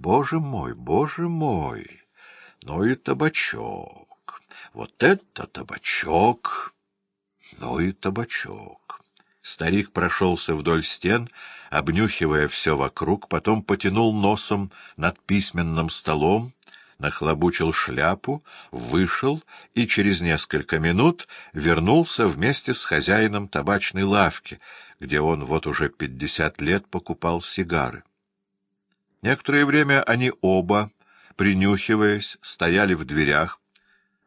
боже мой, боже мой! Ну и табачок! Вот это табачок! Ну и табачок! Старик прошелся вдоль стен, обнюхивая все вокруг, потом потянул носом над письменным столом, нахлобучил шляпу, вышел и через несколько минут вернулся вместе с хозяином табачной лавки, где он вот уже пятьдесят лет покупал сигары. Некоторое время они оба, принюхиваясь, стояли в дверях,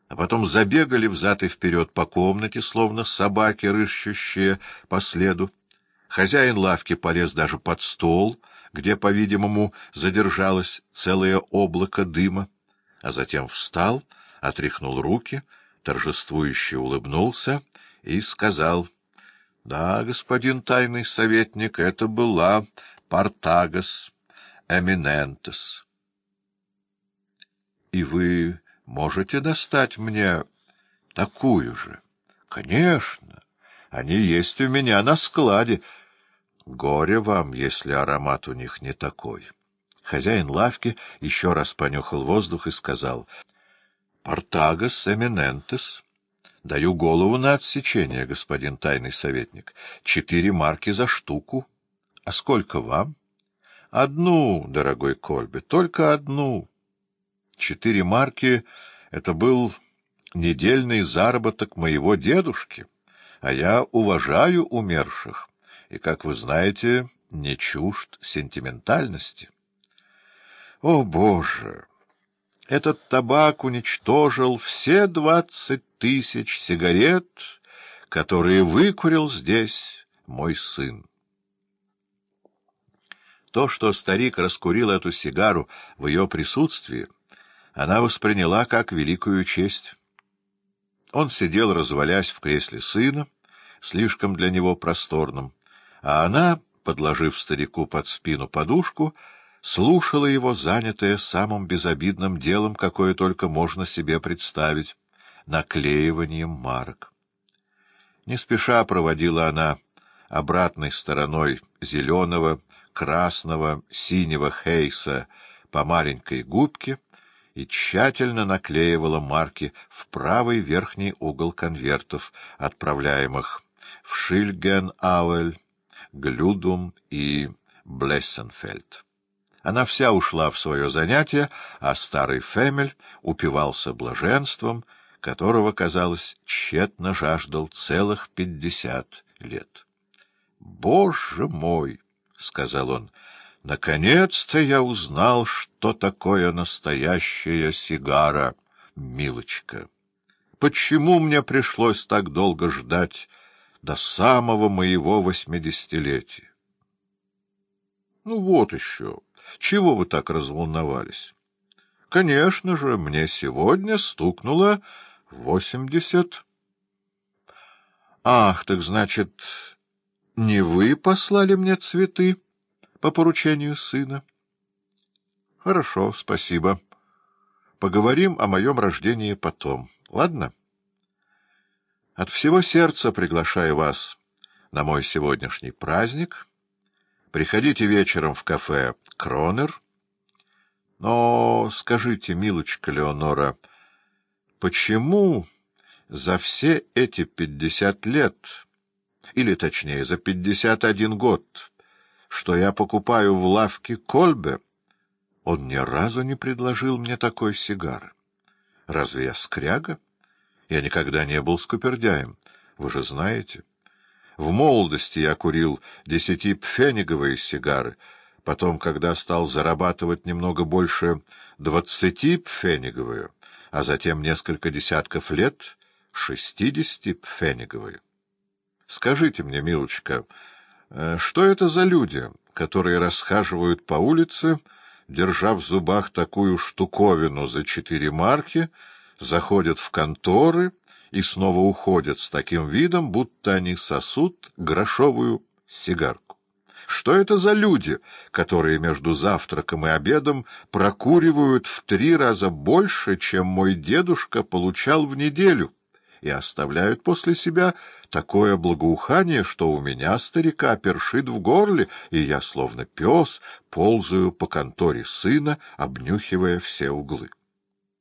а потом забегали взад и вперед по комнате, словно собаки, рыщущие по следу. Хозяин лавки полез даже под стол, где, по-видимому, задержалось целое облако дыма а затем встал, отряхнул руки, торжествующе улыбнулся и сказал, — Да, господин тайный советник, это была Партагас Эминентес. — И вы можете достать мне такую же? — Конечно. Они есть у меня на складе. Горе вам, если аромат у них не такой. — Хозяин лавки еще раз понюхал воздух и сказал, — Портагас эминентес. Даю голову на отсечение, господин тайный советник. Четыре марки за штуку. А сколько вам? — Одну, дорогой Кольбе, только одну. Четыре марки — это был недельный заработок моего дедушки, а я уважаю умерших и, как вы знаете, не чужд сентиментальности. О, Боже! Этот табак уничтожил все двадцать тысяч сигарет, которые выкурил здесь мой сын. То, что старик раскурил эту сигару в ее присутствии, она восприняла как великую честь. Он сидел, развалясь в кресле сына, слишком для него просторном, а она, подложив старику под спину подушку, слушала его, занятая самым безобидным делом, какое только можно себе представить — наклеиванием марок. Не спеша проводила она обратной стороной зеленого, красного, синего хейса по маленькой губке и тщательно наклеивала марки в правый верхний угол конвертов, отправляемых в Шильген-Ауэль, Глюдум и Блессенфельд. Она вся ушла в свое занятие, а старый Фемель упивался блаженством, которого, казалось, тщетно жаждал целых пятьдесят лет. — Боже мой! — сказал он. — Наконец-то я узнал, что такое настоящая сигара, милочка. Почему мне пришлось так долго ждать до самого моего восьмидесятилетия? — Ну вот еще... Чего вы так разволновались? Конечно же, мне сегодня стукнуло восемьдесят. Ах, так значит, не вы послали мне цветы по поручению сына? Хорошо, спасибо. Поговорим о моем рождении потом, ладно? От всего сердца приглашаю вас на мой сегодняшний праздник — Приходите вечером в кафе «Кронер». Но скажите, милочка Леонора, почему за все эти пятьдесят лет, или точнее за пятьдесят один год, что я покупаю в лавке Кольбе, он ни разу не предложил мне такой сигары? Разве я скряга? Я никогда не был скупердяем, вы же знаете. В молодости я курил десятипфениговые сигары, потом, когда стал зарабатывать немного больше двадцатипфениговые, а затем несколько десятков лет шестидесятипфениговые. Скажите мне, милочка, э, что это за люди, которые расхаживают по улице, держа в зубах такую штуковину за четыре марки, заходят в конторы и снова уходят с таким видом, будто они сосут грошовую сигарку. Что это за люди, которые между завтраком и обедом прокуривают в три раза больше, чем мой дедушка получал в неделю, и оставляют после себя такое благоухание, что у меня, старика, першит в горле, и я, словно пес, ползаю по конторе сына, обнюхивая все углы.